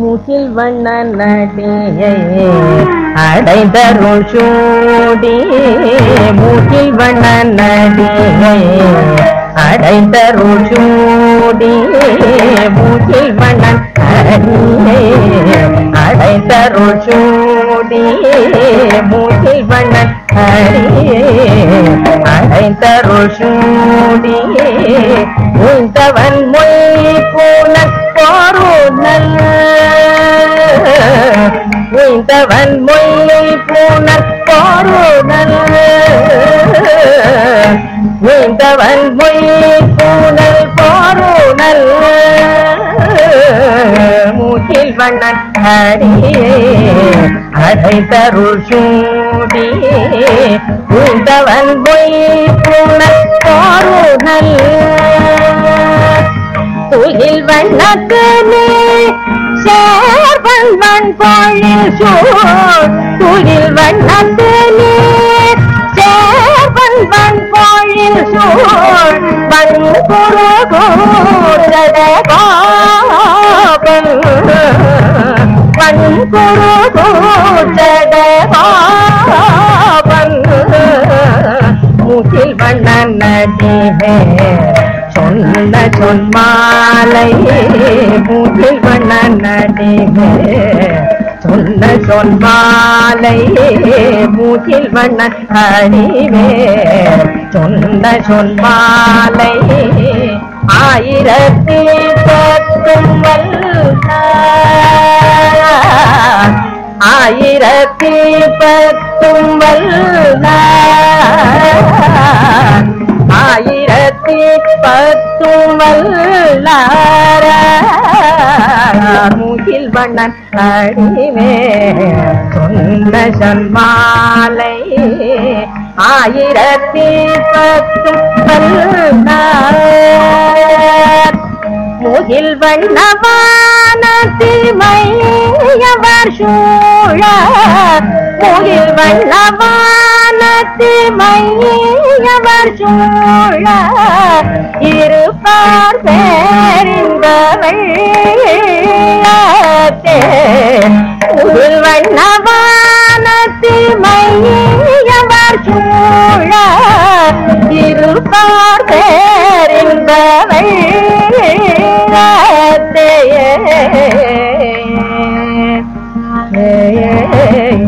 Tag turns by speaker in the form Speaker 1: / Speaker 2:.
Speaker 1: முகில் வண்ண நடிகை அடைந்தருள் சூடி. முகில் வண்ண நடிகை அடைந்தருள் சூடி. முகில் வண்ண நடிகை அடைந்தருள் சூடி. முகில் வண்ண நடியை அடைந்தருள் சூடி. உந்தவன் உய்ந்தவன் மொய் பூனல் போருநல் உய்ந்தவன் பூனல் போருநல் மூச்சில் வண்ணன் அடியே தருள் சூடி. உய்ந்தவன் பொய் பூனல் போருநல் துயில் வண்ணக்கு நீ செல்வன் கோயில் பொழில் சூழ் துயில் வண்ணக்கு நீ சேர்வன் வன் சூழ் வன் குரு கூடத கோபன் வன் குரு கூடத கோபன் மூச்சில் வண்ணன் நடிவே சொன்ன சொன்மாலை மூச்சில் வண்ண நடிவே சொன்ன சொன்மாலை மூச்சில் வண்ண அணிவே சொன்ன சொன்மாலை ஆயிரத்தி பத்தும் வல்ல ஆயிரத்தி பத்தும் வல்ல ஆயிரத்தி பத்தும் மூகில் வண்ணன் அடிவே சொன்ன சன்மாலை. ஆயிரத்தி பத்தும் வல்லார் முகில் வண்ணவானத்தி மையவர் சூழ. முகில் பத்து மையவர் சூழ இருப்பார் சேர்ந்தவள் வண்ணவானத்து மையவர் சூழ இருப்பார் சேர்ந்தவள் Yeah.